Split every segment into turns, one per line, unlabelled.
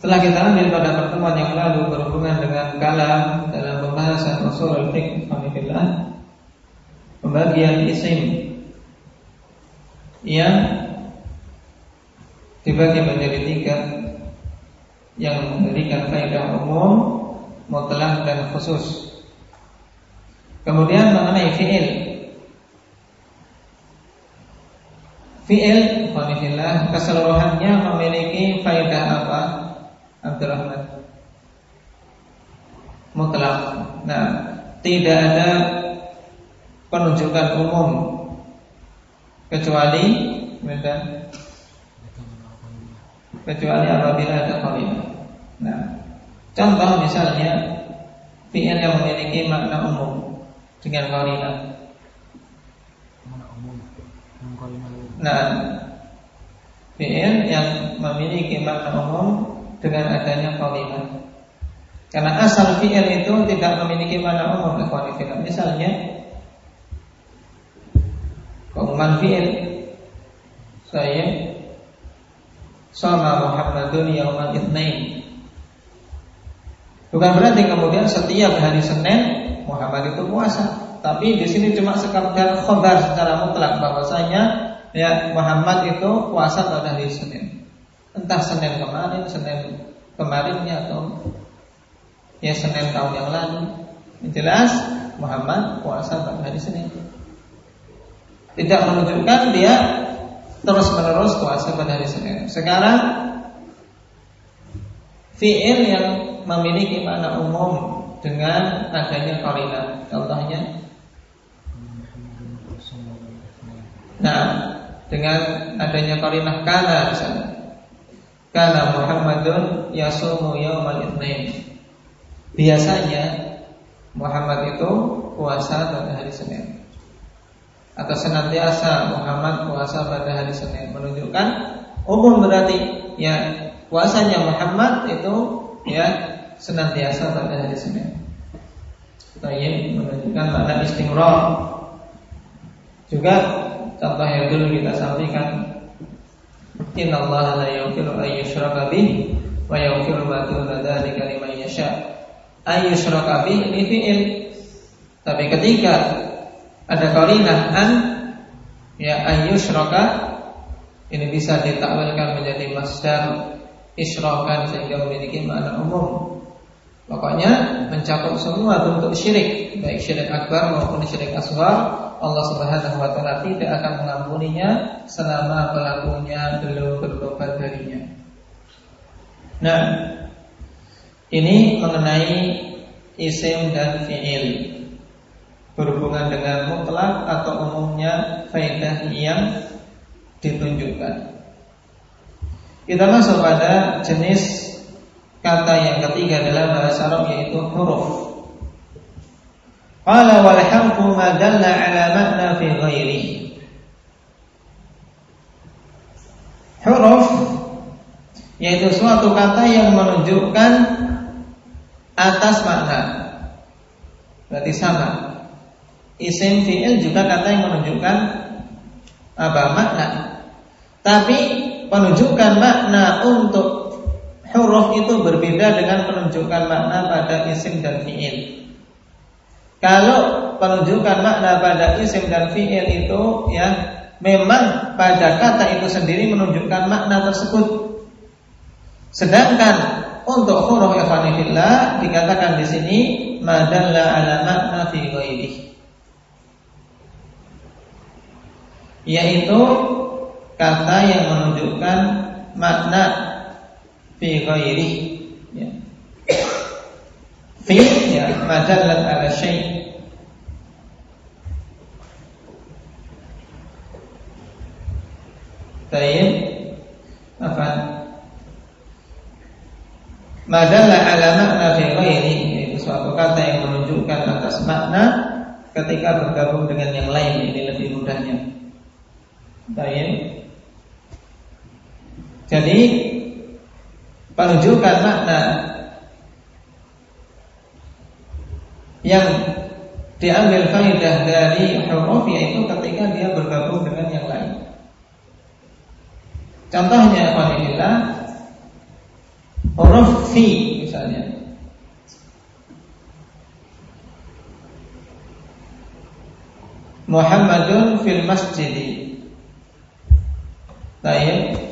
Setelah kita ambil pada pertemuan yang lalu berhubungan dengan kalam dalam pembahasan usul al-fiqh Alhamdulillah pembagian isim yang dibagi menjadi tiga yang memberikan faedah umum, mutlak dan khusus. Kemudian mengenai fi'il. Fi'il, keseluruhannya memiliki faedah apa? Abdurrahman mutlak. Nah, tidak ada penunjukan umum kecuali beda kecuali apabila ada qarinah. Nah, contoh misalnya fi'il yang memiliki makna umum dengan qarinah. Nah, fi'il yang memiliki makna umum dengan adanya qarinah. Karena asal fi'il itu tidak memiliki makna umum ikhwan Misalnya keumuman fi'il saya sama Muhammadun yaumal itsnain. Bukan berarti kemudian setiap hari Senin Muhammad itu puasa, tapi di sini cuma sekadar khabar secara mutlak bahwasanya ya Muhammad itu puasa pada hari Senin entah Senin kemarin, Senin kemarinnya atau ya Senin tahun yang lalu. Yang jelas Muhammad puasa pada hari Senin. Tidak menunjukkan dia terus menerus puasa pada hari Senin. Sekarang fiil yang memiliki makna umum dengan adanya korina. Contohnya Nah, dengan adanya korinah kana misalnya. Karena Muhammadun yasumu yaumal itsnain. Biasanya Muhammad itu puasa pada hari Senin. Atau senantiasa Muhammad puasa pada hari Senin menunjukkan umum berarti ya puasanya Muhammad itu ya senantiasa pada hari Senin. Tayyib menunjukkan makna istimrar. Juga contoh yang dulu kita sampaikan Inna Allah la yaghfiru an yushraka bih wa yaghfiru ma duna dzalika liman yasha. Ay yushraka bih ini fi'il. Tapi ketika ada qarinah an ya ay yushraka ini bisa ditakwilkan menjadi masdar isyrakan sehingga memiliki makna umum. Pokoknya mencakup semua bentuk syirik, baik syirik akbar maupun syirik asghar Allah Subhanahu wa taala tidak akan mengampuninya selama pelakunya belum bertobat darinya. Nah, ini mengenai isim dan fi'il berhubungan dengan mutlak atau umumnya faedah yang ditunjukkan. Kita masuk pada jenis kata yang ketiga dalam bahasa Arab yaitu huruf. Qala wal harfu ma dalla ala makna fi ghairi. Huruf yaitu suatu kata yang menunjukkan atas makna. Berarti sama. Isim fi'il juga kata yang menunjukkan apa makna. Tapi penunjukan makna untuk huruf itu berbeda dengan penunjukan makna pada isim dan fi'il. Kalau penunjukan makna pada isim dan fi'il itu ya memang pada kata itu sendiri menunjukkan makna tersebut. Sedangkan untuk huruf ikhwanillah dikatakan di sini madalla ala makna fi ghairi. Yaitu kata yang menunjukkan makna fi ghairi. Ya. Fi ya madallat ala syai' Tayyib Apa? Madalla ala makna fi ghairi. Yaitu suatu kata yang menunjukkan atas makna Ketika bergabung dengan yang lain. Ini lebih mudahnya. Baik. Jadi Penunjukan makna Yang diambil faidah dari huruf yaitu ketika dia bergabung dengan yang lain. Contohnya Alhamdulillah huruf fi misalnya. Muhammadun fil masjid. Baik.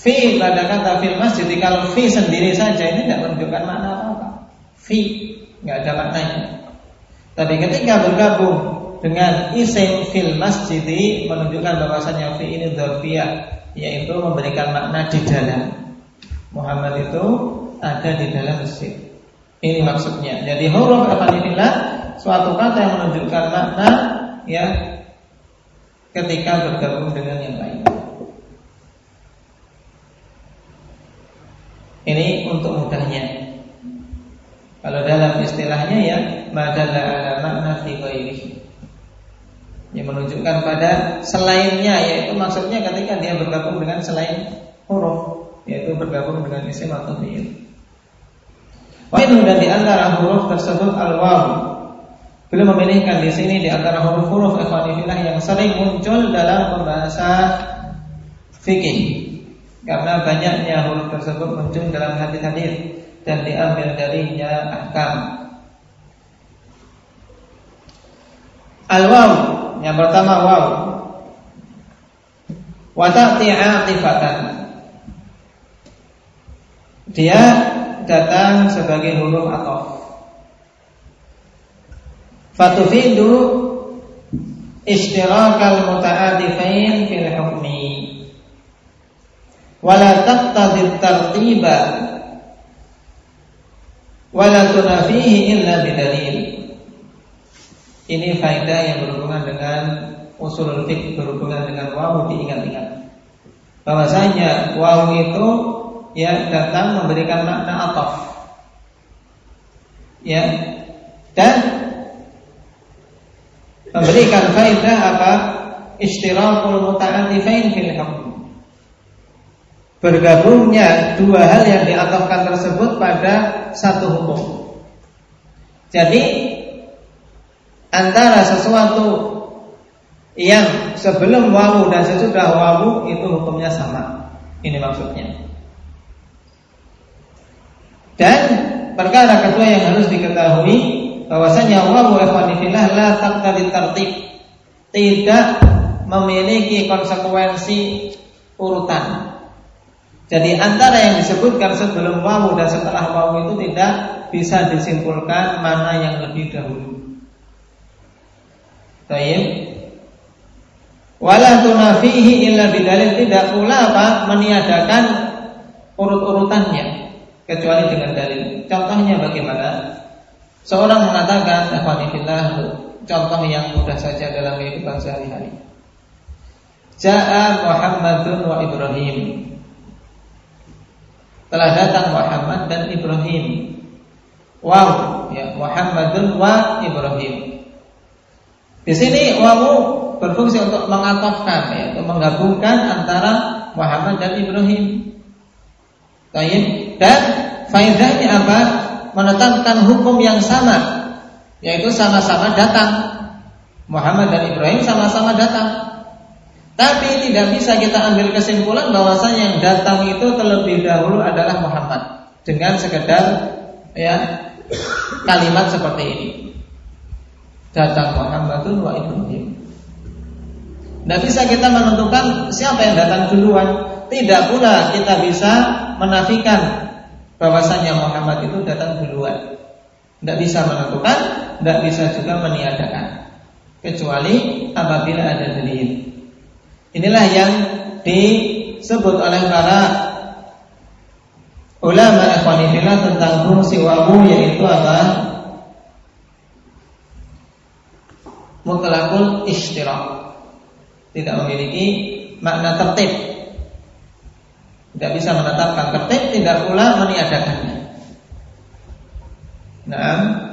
Fi pada kata fil masjid kalau fi sendiri saja ini tidak menunjukkan makna apa-apa. Fi nggak ada maknanya. Tapi ketika bergabung dengan isim fil masjid menunjukkan bahwasanya fi ini dzarfiyah yaitu memberikan makna di dalam. Muhammad itu ada di dalam masjid. Ini maksudnya. Jadi huruf alhamdulillah suatu kata yang menunjukkan makna ya ketika bergabung dengan yang lain. Ini untuk mudahnya. Kalau dalam istilahnya ya madalla ala makna fi. Yang menunjukkan pada selainnya yaitu maksudnya ketika dia bergabung dengan selain huruf yaitu bergabung dengan isim atau fi'il. Wa itu dan di antara huruf tersebut al-waw. Beliau memilihkan di sini di antara huruf-huruf ikhwanillah yang sering muncul dalam pembahasan fikih. Karena banyaknya huruf tersebut muncul dalam hadis-hadis dan diambil darinya ahkam. Al-waw yang pertama waw. Wa ta'ti Dia datang sebagai huruf atau Fatufidu istirakal muta'adifain fil hukmi wala taqtadi tartiba wala tunafihi illa bidalil. Ini faedah yang berhubungan dengan usul fiqh berhubungan dengan wawu diingat-ingat. Bahwasanya wawu itu ya datang memberikan makna ataf. Ya. Dan memberikan faedah apa? Istirakul muta'allifain fil hukm bergabungnya dua hal yang diatofkan tersebut pada satu hukum. Jadi antara sesuatu yang sebelum wawu dan sesudah wawu itu hukumnya sama. Ini maksudnya. Dan perkara kedua yang harus diketahui bahwasanya wawu ikhwanifillah la taqtadi tertib tidak memiliki konsekuensi urutan jadi antara yang disebutkan sebelum wawu dan setelah wawu itu tidak bisa disimpulkan mana yang lebih dahulu. Baik. Wala tunafihi illa bidalil tidak pula apa meniadakan urut-urutannya kecuali dengan dalil. Contohnya bagaimana? Seorang mengatakan, "Ikhwanillah," contoh yang mudah saja dalam kehidupan sehari-hari. Ja'a Muhammadun wa Ibrahim telah datang Muhammad dan Ibrahim. Wow, ya Muhammadun wa Ibrahim. Di sini wawu berfungsi untuk mengatofkan, ya, untuk menggabungkan antara Muhammad dan Ibrahim. Baik. Dan faedahnya apa? Menetapkan hukum yang sama, yaitu sama-sama datang. Muhammad dan Ibrahim sama-sama datang. Tapi tidak bisa kita ambil kesimpulan bahwasanya yang datang itu terlebih dahulu adalah Muhammad dengan sekedar ya kalimat seperti ini. Datang Muhammadun wa Ibrahim. Tidak bisa kita menentukan siapa yang datang duluan. Tidak pula kita bisa menafikan bahwasanya Muhammad itu datang duluan. Tidak bisa menentukan, tidak bisa juga meniadakan. Kecuali apabila ada dalil. Inilah yang disebut oleh para ulama ikhwanifillah tentang fungsi wawu yaitu apa? Mutlakul istirak Tidak memiliki makna tertib Tidak bisa menetapkan tertib, tidak pula meniadakannya. Nah,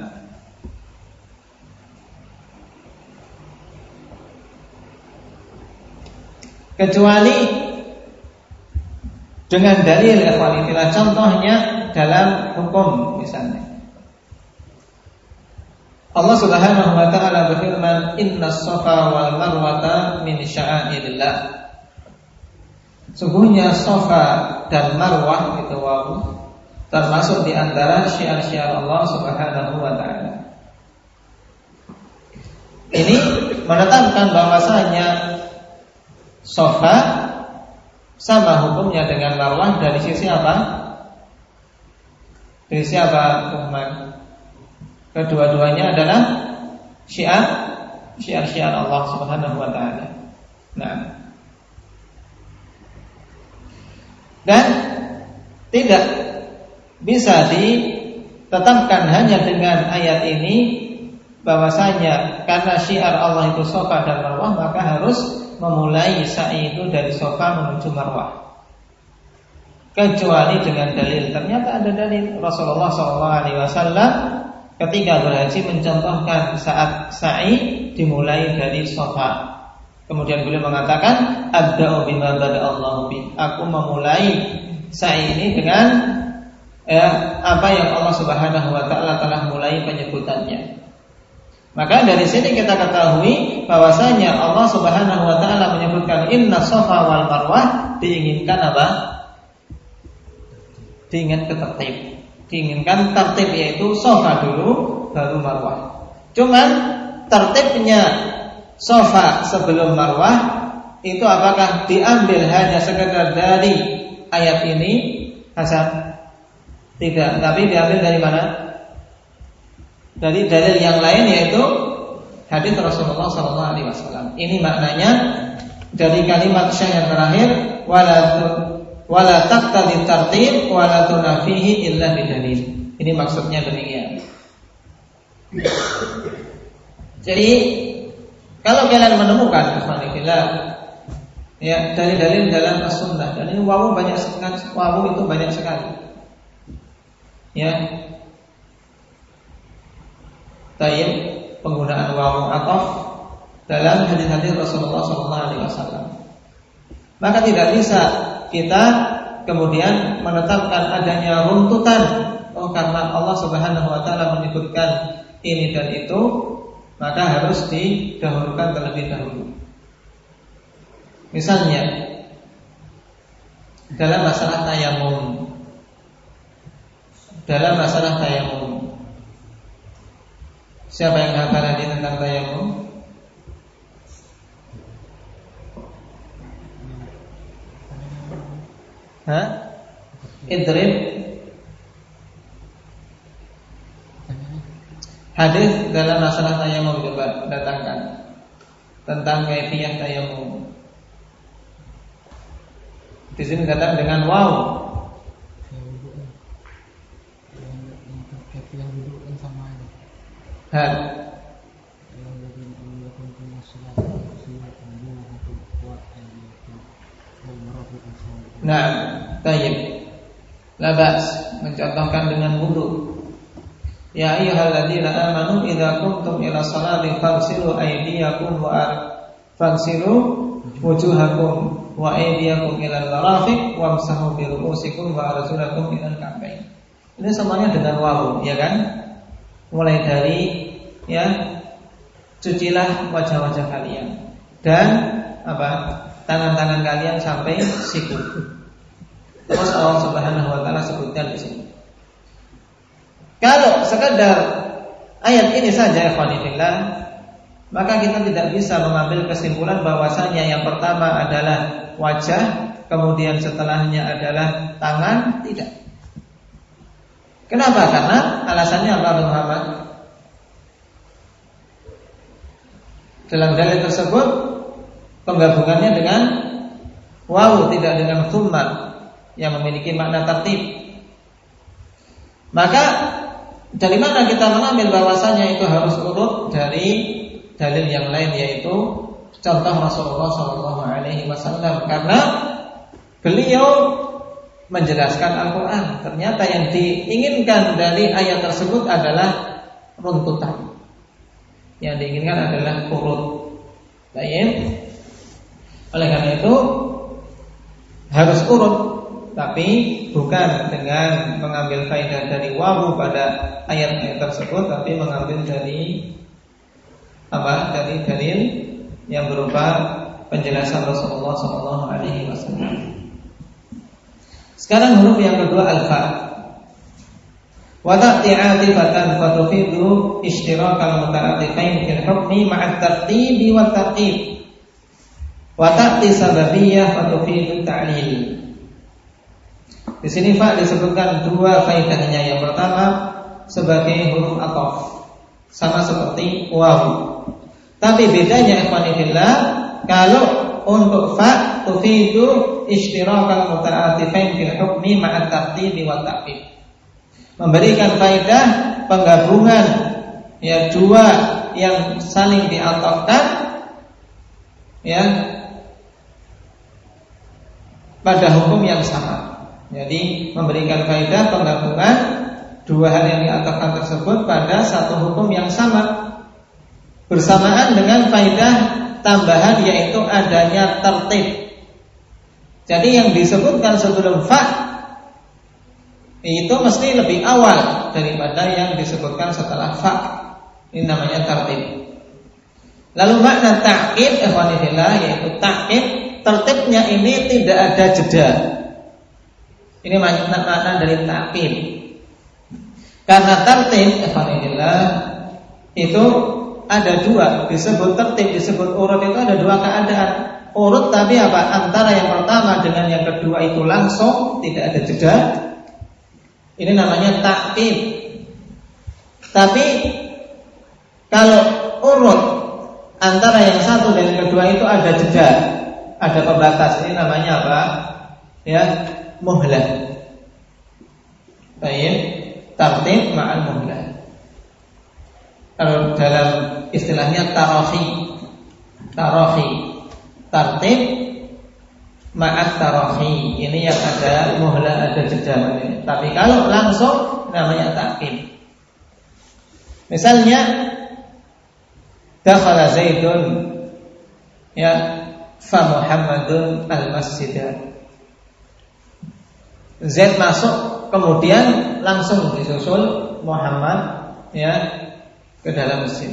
kecuali dengan dalil ikhwanifillah contohnya dalam hukum misalnya Allah Subhanahu wa taala berfirman inna safa wal marwata min sya'airillah Sungguhnya sofa dan marwah itu wawu termasuk di antara syiar-syiar Allah Subhanahu wa taala. Ini menetapkan bahwasanya sofa sama hukumnya dengan marwah dari sisi apa? Dari sisi apa, teman? Kedua-duanya adalah syiar syiar-syiar Allah Subhanahu wa taala. Nah, dan tidak bisa ditetapkan hanya dengan ayat ini bahwasanya karena syiar Allah itu sofa dan marwah maka harus memulai sa'i itu dari sofa menuju marwah kecuali dengan dalil ternyata ada dalil Rasulullah SAW ketika berhaji mencontohkan saat sa'i dimulai dari sofa Kemudian beliau mengatakan, "Abda'u bima Allah bi." Aku memulai sa'i ini dengan ya, apa yang Allah Subhanahu wa taala telah mulai penyebutannya. Maka dari sini kita ketahui bahwasanya Allah Subhanahu wa taala menyebutkan inna safa wal marwah diinginkan apa? Diinginkan tertib. Diinginkan tertib yaitu safa dulu baru marwah. Cuman tertibnya sofa sebelum marwah itu apakah diambil hanya sekedar dari ayat ini Hasan? Tidak, tapi diambil dari mana? Dari dalil yang lain yaitu hadis Rasulullah SAW. Ini maknanya dari kalimat syekh yang terakhir wala wala taqtadi tartib wala tunafihi illa bidalil. Ini maksudnya demikian. Jadi kalau kalian menemukan ya dari dalil dalam as-sunnah dan ini wawu banyak sekali wawu itu banyak sekali ya tayyib penggunaan wawu atau dalam hadis-hadis Rasulullah SAW maka tidak bisa kita kemudian menetapkan adanya runtutan oh karena Allah Subhanahu wa taala menyebutkan ini dan itu maka harus didahulukan terlebih dahulu. Misalnya dalam masalah tayamum, dalam masalah tayamum, siapa yang hafal tadi tentang tayamum? Hah? Idrib Hadis dalam masalah tayamum coba datangkan tentang kaifiyah tayamum. Di sini datang dengan wow. Nah, tayyib. Labas mencontohkan dengan wudhu Ya ayyuhalladzina amanu idza qumtum ila salati fagsilu aydiyakum wa fagsilu wujuhakum wa aydiyakum ila al-marafiq wamsahu bi ru'usikum wa arjulakum ila al-ka'bayn. Ini semuanya dengan wawu, ya kan? Mulai dari ya cucilah wajah-wajah kalian dan apa? tangan-tangan kalian sampai siku. Terus Allah Subhanahu wa taala sebutkan di sini. Kalau sekadar ayat ini saja ikhwanillah maka kita tidak bisa mengambil kesimpulan bahwasanya yang pertama adalah wajah, kemudian setelahnya adalah tangan, tidak. Kenapa? Karena alasannya apa Muhammad? Dalam dalil tersebut penggabungannya dengan wawu tidak dengan thumma yang memiliki makna tertib. Maka dari mana kita mengambil bahwasanya itu harus urut dari dalil yang lain yaitu contoh Rasulullah Wasallam karena beliau menjelaskan Al-Quran. Ternyata yang diinginkan dari ayat tersebut adalah runtutan. Yang diinginkan adalah urut. Baik. Oleh karena itu harus urut, tapi bukan dengan mengambil faedah dari wawu pada ayat-ayat tersebut, tapi mengambil dari apa? Dari dalil yang berupa penjelasan Rasulullah Sallallahu Alaihi Wasallam. Sekarang huruf yang kedua alfa. Wa ta'ti 'atifatan fa tufidu ishtirakal muta'atifain fil hukmi ma'a tartibi wa tartib. Wa ta'ti sababiyyah fa tufidu. Di sini Fa disebutkan dua faedahnya. Yang pertama sebagai huruf ataf sama seperti wawu. Tapi bedanya ikhwanillah kalau untuk fa tufidu ishtirakal muta'atifain fil hukmi ma'at tartibi wa. Memberikan faedah penggabungan ya dua yang saling diatofkan ya pada hukum yang sama. Jadi memberikan faedah penggabungan dua hal yang diatofkan tersebut pada satu hukum yang sama bersamaan dengan faedah tambahan yaitu adanya tertib jadi yang disebutkan sebelum fa itu mesti lebih awal daripada yang disebutkan setelah fa. Ini namanya tartib. Lalu makna ta'kid ikhwanillah yaitu ta'kid tertibnya ini tidak ada jeda. Ini makna, makna dari ta'kid. Karena tertib ikhwanillah itu ada dua. Disebut tertib disebut urut itu ada dua keadaan. Urut tapi apa? Antara yang pertama dengan yang kedua itu langsung tidak ada jeda. Ini namanya takkib tapi kalau urut antara yang satu dan yang kedua itu ada jeda ada pembatas. Ini namanya apa? Ya muhlah. Baik. Tartib ma'al muhlah kalau dalam istilahnya tarahi tarahi tartib ma'at tarahi. Ini yang ada muhla ada jeda. Tapi kalau langsung namanya takim. Misalnya dakhala Zaidun ya fa Muhammadun al-masjid. Zaid masuk kemudian langsung disusul Muhammad ya ke dalam masjid.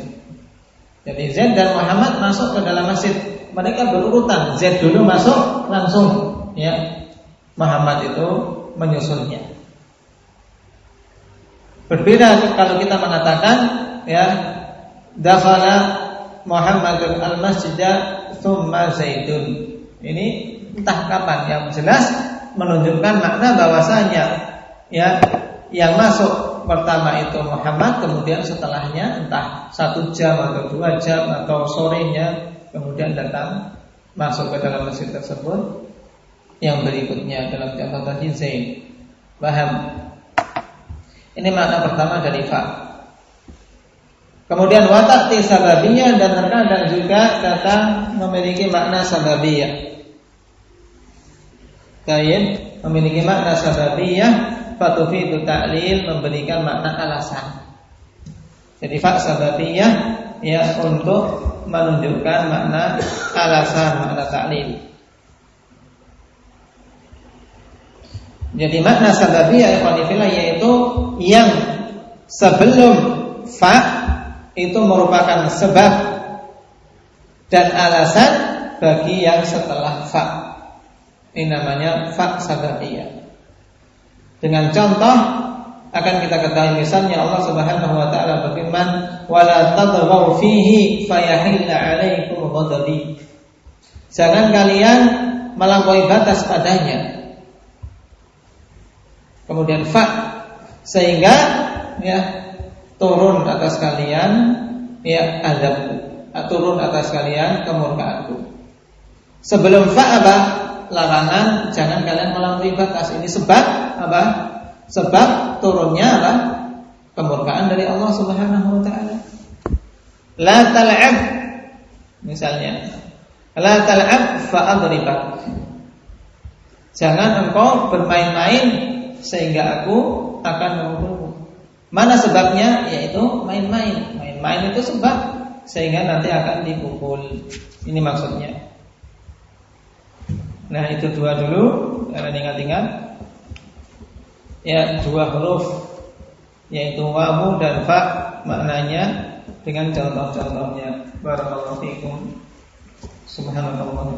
Jadi Zaid dan Muhammad masuk ke dalam masjid mereka berurutan. Z dulu masuk langsung ya. Muhammad itu menyusulnya. Berbeda kalau kita mengatakan ya dakhala Muhammadun al-masjid thumma Zaidun. Ini entah kapan yang jelas menunjukkan makna bahwasanya ya yang masuk pertama itu Muhammad kemudian setelahnya entah satu jam atau dua jam atau sorenya kemudian datang masuk ke dalam masjid tersebut. Yang berikutnya dalam contoh tadi Zain. Paham? Ini makna pertama dari fa. Kemudian watak sababiyah dan terkadang juga datang memiliki makna sababiyah. Kain memiliki makna sababiyah fatufidu ta'lil memberikan makna alasan jadi fa sababiyah ya untuk menunjukkan makna alasan, makna taklil. Jadi makna sababiyah ikhwanifillah yaitu yang sebelum fa itu merupakan sebab dan alasan bagi yang setelah fa. Ini namanya fa sababiyah. Dengan contoh akan kita ketahui misalnya Allah Subhanahu wa taala berfirman wala tadghaw fihi fayahilla 'alaikum ghadabi Jangan kalian melampaui batas padanya. Kemudian fa sehingga ya turun atas kalian ya adabku turun atas kalian kemurkaanku. Sebelum fa apa? Larangan jangan kalian melampaui batas. Ini sebab apa? Sebab turunnya apa? Kemurkaan dari Allah Subhanahu wa taala. La tal'ab misalnya. La tal'ab fa adribak. Jangan engkau bermain-main sehingga aku akan memukulmu. Mana sebabnya? Yaitu main-main. Main-main itu sebab sehingga nanti akan dipukul. Ini maksudnya. Nah itu dua dulu Kalian ingat-ingat. Ya dua huruf Yaitu wawu dan fa Maknanya dengan contoh-contohnya. Barakallahu fikum. Subhanallah wa